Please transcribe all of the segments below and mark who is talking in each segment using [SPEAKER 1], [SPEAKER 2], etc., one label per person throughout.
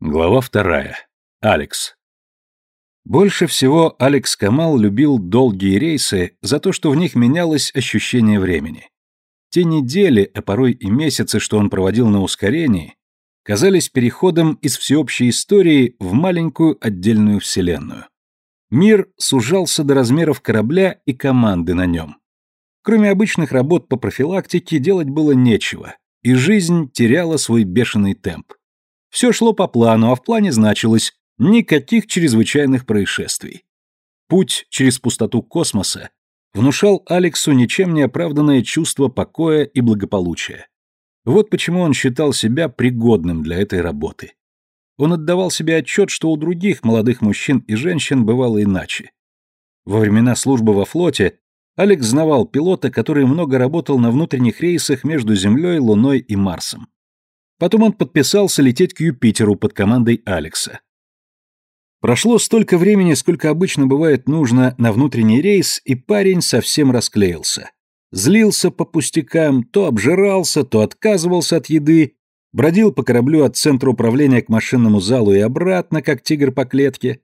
[SPEAKER 1] Глава вторая. Алекс. Больше всего Алекс Камал любил долгие рейсы за то, что в них менялось ощущение времени. Те недели, а порой и месяцы, что он проводил на ускорении, казались переходом из всеобщей истории в маленькую отдельную вселенную. Мир сужался до размеров корабля и команды на нем. Кроме обычных работ по профилактике делать было нечего, и жизнь теряла свой бешеный темп. Все шло по плану, а в плане значилось никаких чрезвычайных происшествий. Путь через пустоту космоса внушал Алексу ничем не оправданное чувство покоя и благополучия. Вот почему он считал себя пригодным для этой работы. Он отдавал себе отчет, что у других молодых мужчин и женщин бывало иначе. Во времена службы во флоте Алекс знавал пилота, который много работал на внутренних рейсах между Землей, Луной и Марсом. Потом он подписался лететь к Юпитеру под командой Алекса. Прошло столько времени, сколько обычно бывает нужно на внутренний рейс, и парень совсем расклеился. Злился по пустякам, то обжирался, то отказывался от еды, бродил по кораблю от центра управления к машинному залу и обратно, как тигр по клетке.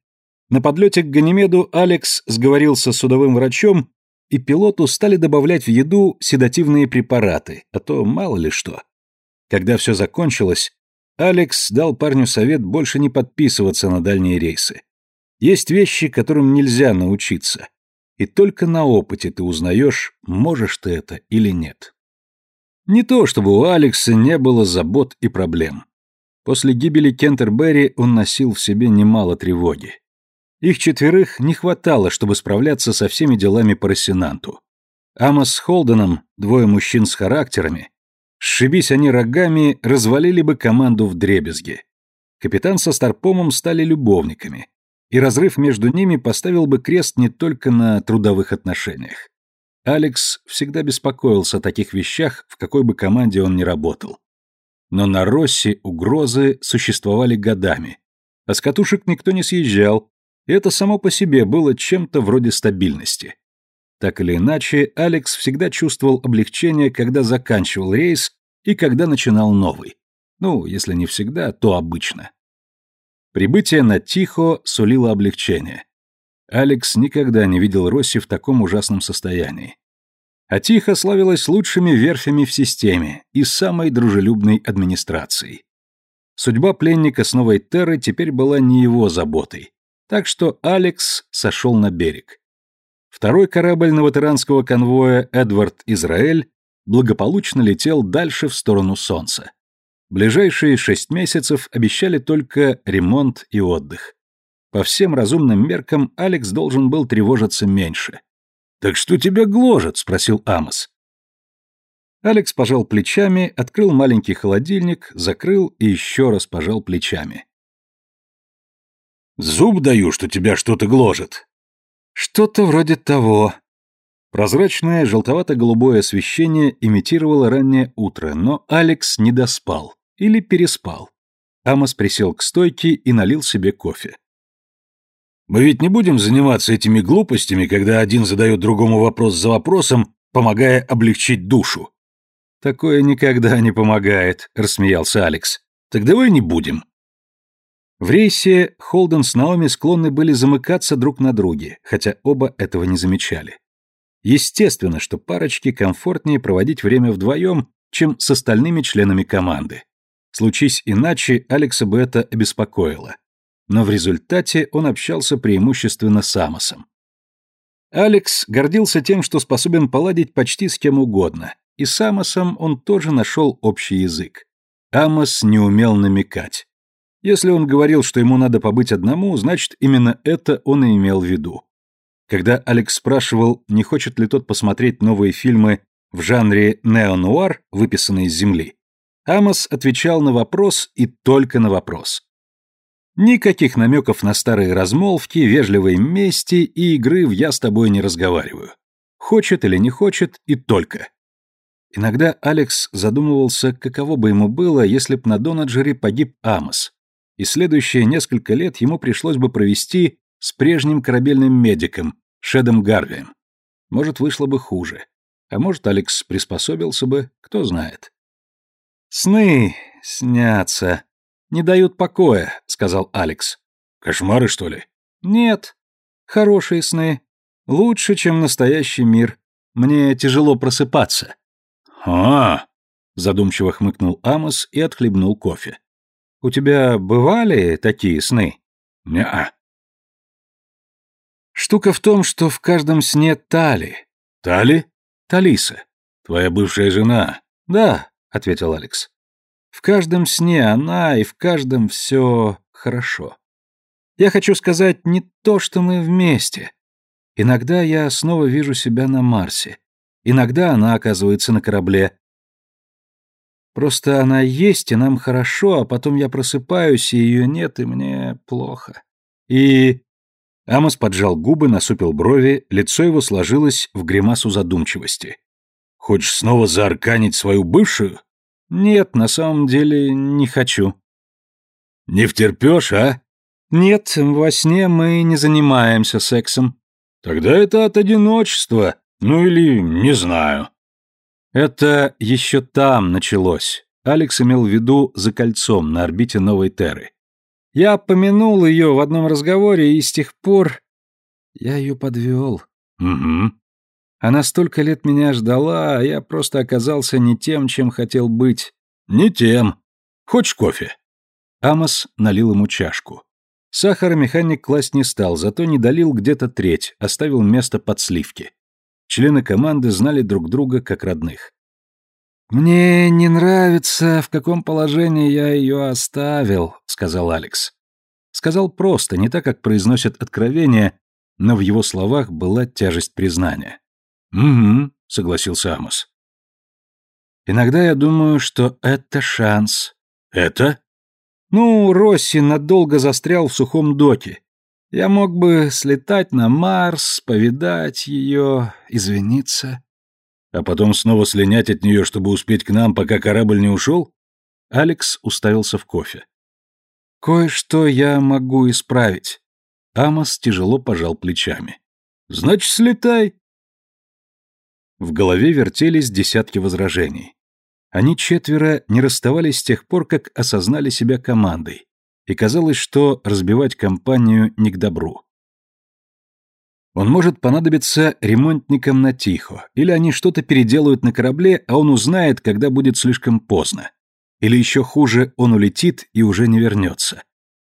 [SPEAKER 1] На подлете к Ганимеду Алекс сговорился с судовым врачом, и пилоту стали добавлять в еду седативные препараты, а то мало ли что. Когда все закончилось, Алекс дал парню совет больше не подписываться на дальние рейсы. Есть вещи, которым нельзя научиться. И только на опыте ты узнаешь, можешь ты это или нет. Не то, чтобы у Алекса не было забот и проблем. После гибели Кентерберри он носил в себе немало тревоги. Их четверых не хватало, чтобы справляться со всеми делами по Рассенанту. Амос с Холденом, двое мужчин с характерами, Сшибись они рогами, развалили бы команду в дребезги. Капитан со Старпомом стали любовниками, и разрыв между ними поставил бы крест не только на трудовых отношениях. Алекс всегда беспокоился о таких вещах, в какой бы команде он ни работал. Но на Росси угрозы существовали годами, а с катушек никто не съезжал, и это само по себе было чем-то вроде стабильности. Так или иначе, Алекс всегда чувствовал облегчение, когда заканчивал рейс и когда начинал новый. Ну, если не всегда, то обычно. Прибытие на Тихо сулило облегчение. Алекс никогда не видел Росси в таком ужасном состоянии. А Тихо славилась лучшими верфями в системе и самой дружелюбной администрацией. Судьба пленника с Новой Терры теперь была не его заботой, так что Алекс сошел на берег. Второй корабль новотеранского конвоя «Эдвард Израэль» благополучно летел дальше в сторону Солнца. Ближайшие шесть месяцев обещали только ремонт и отдых. По всем разумным меркам Алекс должен был тревожиться меньше. «Так что тебя гложет?» — спросил Амос. Алекс пожал плечами, открыл маленький холодильник, закрыл и еще раз пожал плечами.
[SPEAKER 2] «Зуб даю, что тебя что-то гложет»,
[SPEAKER 1] что-то вроде того. Прозрачное желтовато-голубое освещение имитировало раннее утро, но Алекс не доспал или переспал. Амос присел к стойке и налил себе кофе.
[SPEAKER 2] «Мы ведь не будем заниматься этими глупостями, когда один задает другому вопрос за вопросом, помогая облегчить душу».
[SPEAKER 1] «Такое никогда не помогает», — рассмеялся Алекс.
[SPEAKER 2] «Так давай не будем.
[SPEAKER 1] В рейсе Холден с Наоми склонны были замыкаться друг на друге, хотя оба этого не замечали. Естественно, что парочке комфортнее проводить время вдвоем, чем с остальными членами команды. Случись иначе, Алекса бы это обеспокоило. Но в результате он общался преимущественно с Амосом. Алекс гордился тем, что способен поладить почти с кем угодно, и с Амосом он тоже нашел общий язык. Амос не умел намекать. Если он говорил, что ему надо побыть одному, значит, именно это он и имел в виду. Когда Алекс спрашивал, не хочет ли тот посмотреть новые фильмы в жанре неонуар, выписанные из земли, Амос отвечал на вопрос и только на вопрос. Никаких намеков на старые размолвки, вежливой мести и игры в «я с тобой не разговариваю». Хочет или не хочет, и только. Иногда Алекс задумывался, каково бы ему было, если б на Донаджере погиб Амос, и следующие несколько лет ему пришлось бы провести с прежним корабельным медиком, Шедом Гарвием. Может, вышло бы хуже. А может, Алекс приспособился бы, кто знает. «Сны снятся. Не дают покоя», — сказал Алекс.
[SPEAKER 2] Кошмары, что ли?
[SPEAKER 1] Нет. Хорошие сны. Лучше, чем настоящий мир. Мне тяжело просыпаться.
[SPEAKER 2] А,
[SPEAKER 1] задумчиво хмыкнул Амос и отхлебнул кофе. У тебя бывали такие сны?
[SPEAKER 2] не
[SPEAKER 1] Штука в том, что в каждом сне Тали.
[SPEAKER 2] Тали?
[SPEAKER 1] Талиса.
[SPEAKER 2] Твоя бывшая жена.
[SPEAKER 1] Да, ответил Алекс. В каждом сне она и в каждом все хорошо. Я хочу сказать не то, что мы вместе. Иногда я снова вижу себя на Марсе. Иногда она оказывается на корабле. Просто она есть, и нам хорошо, а потом я просыпаюсь, и ее нет, и мне плохо. И... Амос поджал губы, насупил брови, лицо его сложилось в гримасу задумчивости.
[SPEAKER 2] «Хочешь снова заарканить свою бывшую?»
[SPEAKER 1] «Нет, на самом деле не хочу».
[SPEAKER 2] «Не втерпешь, а?»
[SPEAKER 1] «Нет, во сне мы не занимаемся сексом».
[SPEAKER 2] «Тогда это от одиночества. Ну или не знаю».
[SPEAKER 1] Это еще там началось. Алекс имел в виду за кольцом на орбите Новой Терры. Я помянул ее в одном разговоре, и с тех пор... Я ее подвел.
[SPEAKER 2] Угу.
[SPEAKER 1] Она столько лет меня ждала, а я просто оказался не тем, чем хотел быть.
[SPEAKER 2] Не тем. Хочешь кофе?
[SPEAKER 1] Амос налил ему чашку. Сахара механик класть не стал, зато не долил где-то треть, оставил место под сливки. Члены команды знали друг друга как родных. «Мне не нравится, в каком положении я ее оставил», — сказал Алекс. Сказал просто, не так, как произносят откровения, но в его словах была тяжесть признания.
[SPEAKER 2] «Угу», — согласился Амос.
[SPEAKER 1] «Иногда я думаю, что это шанс».
[SPEAKER 2] «Это?»
[SPEAKER 1] «Ну, Росси надолго застрял в сухом доке. Я мог бы слетать на Марс, повидать ее, извиниться».
[SPEAKER 2] «А потом снова слинять от нее, чтобы успеть к нам, пока корабль не ушел?»
[SPEAKER 1] Алекс уставился в кофе. «Кое-что я могу исправить». Амос тяжело пожал плечами.
[SPEAKER 2] «Значит, слетай.
[SPEAKER 1] В голове вертелись десятки возражений. Они четверо не расставались с тех пор, как осознали себя командой, и казалось, что разбивать компанию не к добру. Он может понадобиться ремонтникам на Тихо, или они что-то переделают на корабле, а он узнает, когда будет слишком поздно. Или еще хуже, он улетит и уже не вернется.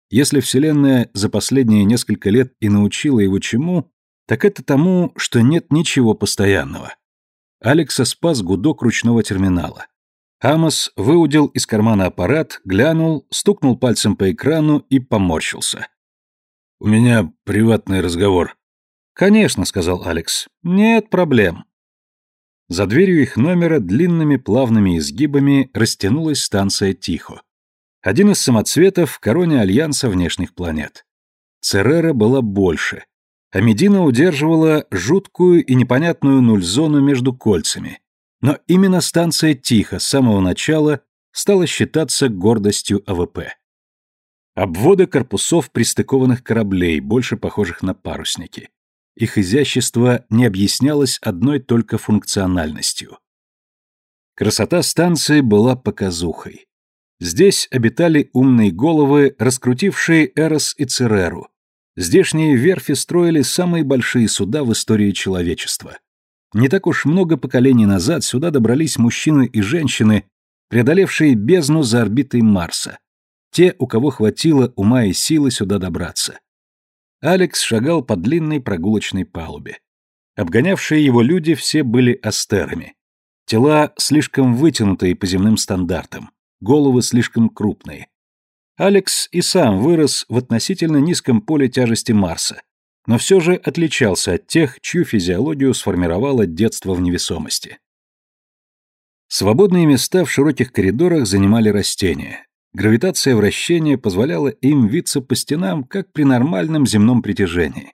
[SPEAKER 1] Если Вселенная за последние несколько лет и научила его чему, так это тому, что нет ничего постоянного. Алекса спас гудок ручного терминала. Амос выудил из кармана аппарат, глянул, стукнул пальцем по экрану и поморщился.
[SPEAKER 2] «У меня приватный разговор».
[SPEAKER 1] «Конечно», — сказал Алекс. «Нет проблем». За дверью их номера длинными плавными изгибами растянулась станция Тихо. Один из самоцветов в короне Альянса внешних планет. Церера была больше, а Медина удерживала жуткую и непонятную нуль-зону между кольцами. Но именно станция Тихо с самого начала стала считаться гордостью АВП. Обводы корпусов пристыкованных кораблей, больше похожих на парусники. Их изящество не объяснялось одной только функциональностью. Красота станции была показухой. Здесь обитали умные головы, раскрутившие Эрос и Цереру, Здешние верфи строили самые большие суда в истории человечества. Не так уж много поколений назад сюда добрались мужчины и женщины, преодолевшие бездну за орбитой Марса. Те, у кого хватило ума и силы сюда добраться. Алекс шагал по длинной прогулочной палубе. Обгонявшие его люди все были астерами. Тела слишком вытянутые по земным стандартам, головы слишком крупные. Алекс и сам вырос в относительно низком поле тяжести Марса, но все же отличался от тех, чью физиологию сформировало детство в невесомости. Свободные места в широких коридорах занимали растения. Гравитация вращения позволяла им виться по стенам, как при нормальном земном притяжении.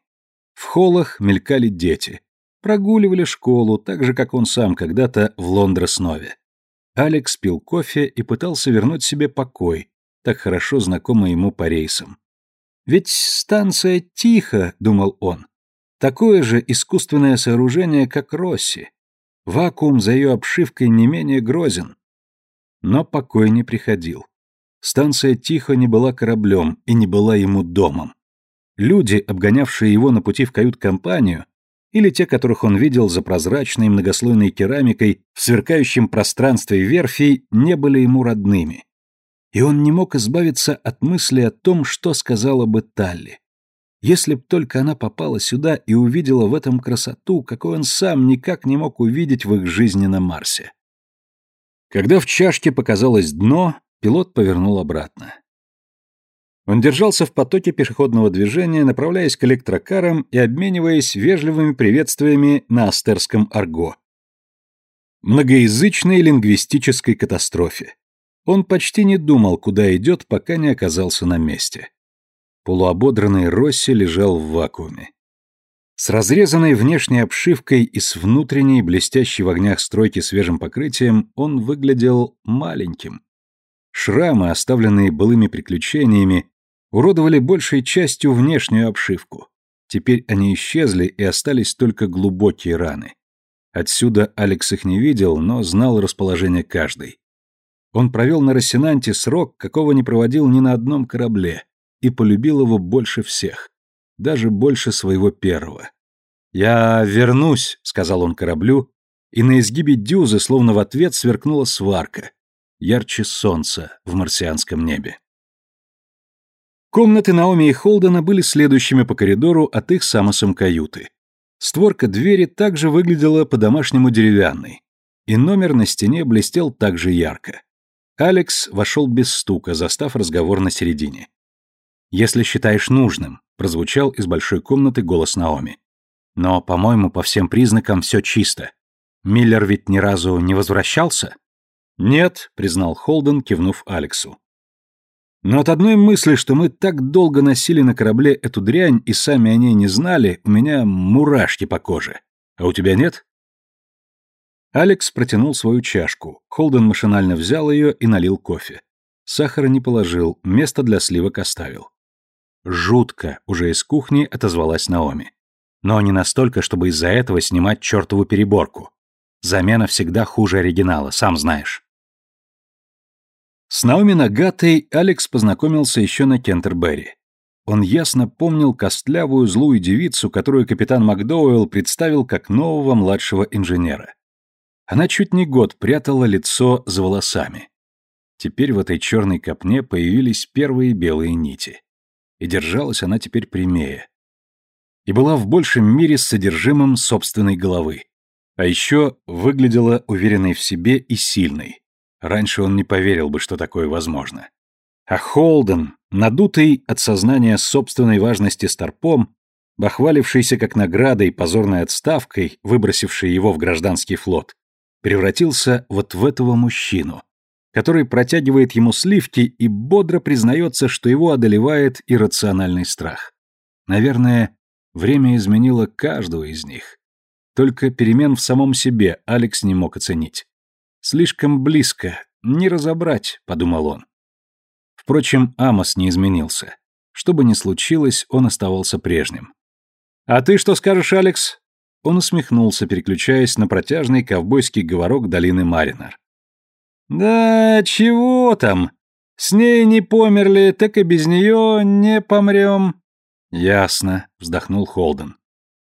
[SPEAKER 1] В холлах мелькали дети. Прогуливали школу, так же, как он сам когда-то в Лондреснове. Алекс пил кофе и пытался вернуть себе покой, так хорошо знакома ему по рейсам. «Ведь станция тихо», — думал он, — «такое же искусственное сооружение, как Росси. Вакуум за ее обшивкой не менее грозен». Но покой не приходил. Станция тихо не была кораблем и не была ему домом. Люди, обгонявшие его на пути в кают-компанию, или те, которых он видел за прозрачной многослойной керамикой в сверкающем пространстве верфей, не были ему родными. И он не мог избавиться от мысли о том, что сказала бы Талли. Если б только она попала сюда и увидела в этом красоту, какой он сам никак не мог увидеть в их жизни на Марсе. Когда в чашке показалось дно, пилот повернул обратно. Он держался в потоке пешеходного движения, направляясь к электрокарам и обмениваясь вежливыми приветствиями на астерском арго. Многоязычной лингвистической катастрофе. Он почти не думал, куда идет, пока не оказался на месте. Полуободранный Росси лежал в вакууме. С разрезанной внешней обшивкой и с внутренней, блестящей в огнях стройки свежим покрытием, он выглядел маленьким. Шрамы, оставленные былыми приключениями, уродовали большей частью внешнюю обшивку. Теперь они исчезли и остались только глубокие раны. Отсюда Алекс их не видел, но знал расположение каждой. Он провел на Рассенанте срок, какого не проводил ни на одном корабле, и полюбил его больше всех, даже больше своего первого. «Я вернусь», — сказал он кораблю, и на изгибе дюзы, словно в ответ, сверкнула сварка, ярче солнца в марсианском небе. Комнаты Наоми и Холдена были следующими по коридору от их с Амосом каюты. Створка двери также выглядела по-домашнему деревянной, и номер на стене блестел также ярко. Алекс вошел без стука, застав разговор на середине. «Если считаешь нужным», — прозвучал из большой комнаты голос Наоми. «Но, по-моему, по всем признакам все чисто. Миллер ведь ни разу не возвращался?» «Нет», — признал Холден, кивнув Алексу. Но от одной мысли, что мы так долго носили на корабле эту дрянь и сами о ней не знали, у меня мурашки по коже. А у тебя нет? Алекс протянул свою чашку. Холден машинально взял ее и налил кофе. Сахара не положил, место для сливок оставил. Жутко, уже из кухни отозвалась Наоми. Но не настолько, чтобы из-за этого снимать чертову переборку. Замена всегда хуже оригинала, сам знаешь. С Наоми Нагатой Алекс познакомился еще на Кентербери. Он ясно помнил костлявую злую девицу, которую капитан Макдоуэлл представил как нового младшего инженера. Она чуть не год прятала лицо за волосами. Теперь в этой черной копне появились первые белые нити. И держалась она теперь прямее. И была в большем мире с содержимым собственной головы. А еще выглядела уверенной в себе и сильной. Раньше он не поверил бы, что такое возможно. А Холден, надутый от сознания собственной важности старпом, бахвалившийся как наградой позорной отставкой, выбросивший его в гражданский флот, превратился вот в этого мужчину, который протягивает ему сливки и бодро признается, что его одолевает иррациональный страх. Наверное, время изменило каждого из них. Только перемен в самом себе Алекс не мог оценить. Слишком близко, не разобрать, подумал он. Впрочем, Амос не изменился. Что бы ни случилось, он оставался прежним. «А ты что скажешь, Алекс?» Он усмехнулся, переключаясь на протяжный ковбойский говорок долины Маринар. «Да чего там? С ней не померли, так и без нее не помрем». «Ясно», — вздохнул Холден.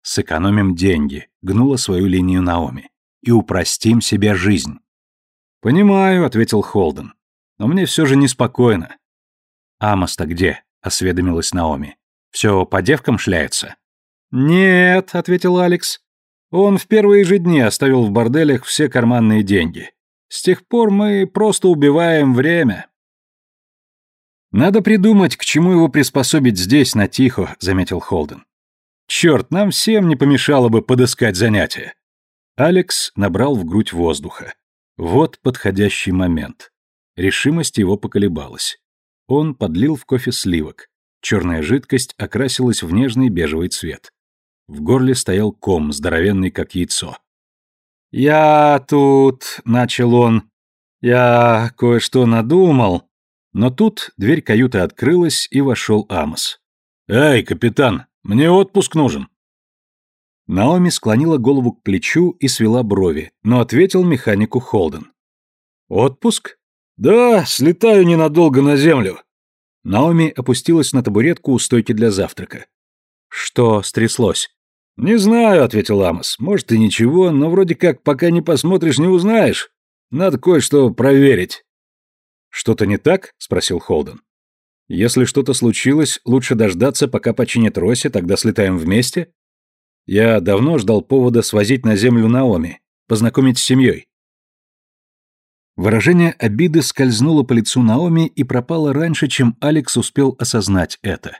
[SPEAKER 1] «Сэкономим деньги», — гнула свою линию Наоми. «И упростим себе жизнь». «Понимаю», — ответил Холден. «Но мне все же неспокойно». «Амос-то где?» — осведомилась Наоми. «Все по девкам шляется?» «Нет», — ответил Алекс. «Он в первые же дни оставил в борделях все карманные деньги. С тех пор мы просто убиваем время». «Надо придумать, к чему его приспособить здесь, на Тихо», — заметил Холден. «Черт, нам всем не помешало бы подыскать занятие». Алекс набрал в грудь воздуха. Вот подходящий момент. Решимость его поколебалась. Он подлил в кофе сливок. Черная жидкость окрасилась в нежный бежевый цвет. В горле стоял ком, здоровенный как яйцо. «Я тут...» — начал он. «Я кое-что надумал». Но тут дверь каюты открылась, и вошел Амос. «Эй, капитан, мне отпуск нужен». Наоми склонила голову к плечу и свела брови, но ответил механику Холден. «Отпуск?
[SPEAKER 2] Да, слетаю ненадолго на землю.
[SPEAKER 1] Наоми опустилась на табуретку у стойки для завтрака. Что стряслось?
[SPEAKER 2] Не знаю, ответил Амос. Может и ничего, но вроде как пока не посмотришь, не узнаешь. Надо кое-что проверить.
[SPEAKER 1] Что-то не так? спросил Холден. Если что-то случилось, лучше дождаться, пока починят Росси, тогда слетаем вместе. Я давно ждал повода свозить на землю Наоми, познакомить с семьей. Выражение обиды скользнуло по лицу Наоми и пропало раньше, чем Алекс успел осознать это.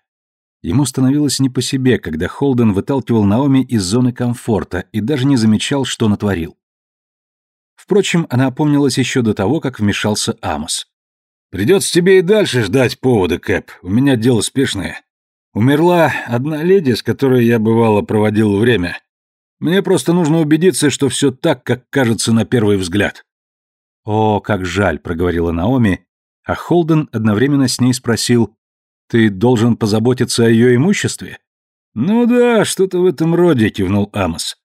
[SPEAKER 1] Ему становилось не по себе, когда Холден выталкивал Наоми из зоны комфорта и даже не замечал, что натворил. Впрочем, она опомнилась еще до того, как вмешался Амос.
[SPEAKER 2] «Придется тебе и дальше ждать повода, Кэп. У меня дело спешное. Умерла одна леди, с которой я, бывало, проводил время. Мне просто нужно убедиться, что все так, как кажется на первый взгляд».
[SPEAKER 1] «О, как жаль», — проговорила Наоми, а Холден одновременно с ней спросил, «Ты должен позаботиться о ее имуществе?»
[SPEAKER 2] «Ну да, что-то в этом роде», — кивнул Амос.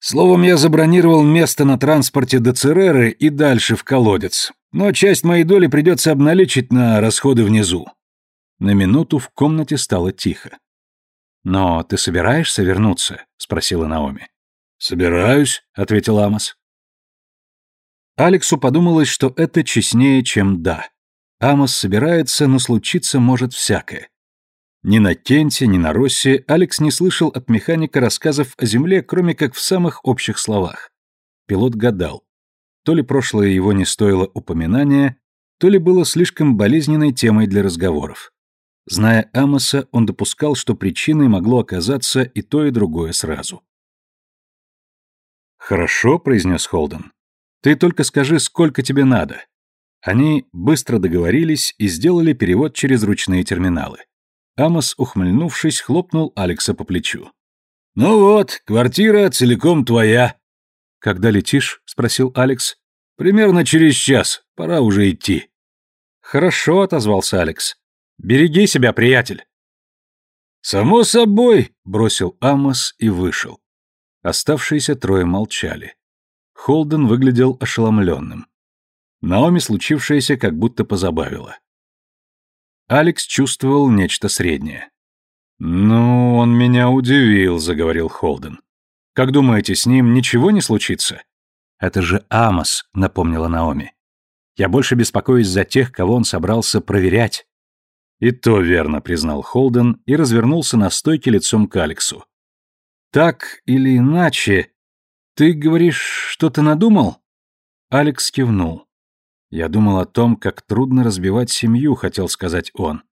[SPEAKER 2] «Словом, я забронировал место на транспорте до Цереры и дальше в колодец, но часть моей доли придется обналичить на расходы внизу».
[SPEAKER 1] На минуту в комнате стало тихо. «Но ты собираешься вернуться?» — спросила Наоми.
[SPEAKER 2] «Собираюсь», — ответил Амос.
[SPEAKER 1] Алексу подумалось, что это честнее, чем «да». Амос собирается, но случиться может всякое. Ни на Кенте, ни на Россе Алекс не слышал от механика рассказов о Земле, кроме как в самых общих словах. Пилот гадал. То ли прошлое его не стоило упоминания, то ли было слишком болезненной темой для разговоров. Зная Амоса, он допускал, что причиной могло оказаться и то, и другое сразу. «Хорошо», — произнес Холден. Ты только скажи, сколько тебе надо. Они быстро договорились и сделали перевод через ручные терминалы. Амос, ухмыльнувшись, хлопнул Алекса по плечу.
[SPEAKER 2] «Ну вот, квартира целиком твоя».
[SPEAKER 1] «Когда летишь?» — спросил Алекс.
[SPEAKER 2] «Примерно через час. Пора уже идти».
[SPEAKER 1] «Хорошо», — отозвался Алекс. «Береги себя, приятель».
[SPEAKER 2] «Само собой», —
[SPEAKER 1] бросил Амос и вышел. Оставшиеся трое молчали. Холден выглядел ошеломленным. Наоми случившееся как будто позабавило. Алекс чувствовал нечто среднее. «Ну, он меня удивил», — заговорил Холден. «Как думаете, с ним ничего не случится?» «Это же Амос», — напомнила Наоми. «Я больше беспокоюсь за тех, кого он собрался проверять». «И то верно», — признал Холден и развернулся на стойке лицом к Алексу. «Так или иначе, «Ты говоришь, что ты надумал?» Алекс кивнул. «Я думал о том, как трудно разбивать семью», — хотел сказать он.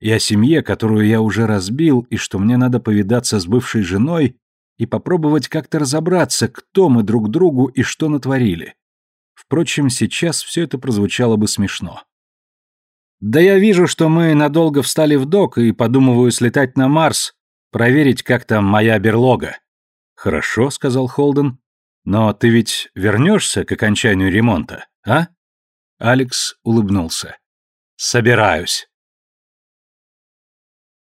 [SPEAKER 1] «И о семье, которую я уже разбил, и что мне надо повидаться с бывшей женой и попробовать как-то разобраться, кто мы друг другу и что натворили. Впрочем, сейчас все это прозвучало бы смешно. «Да я вижу, что мы надолго встали в док и подумываю слетать на Марс, проверить, как там моя берлога». «Хорошо», — сказал Холден. Но ты ведь вернешься к окончанию ремонта, а? Алекс улыбнулся. Собираюсь.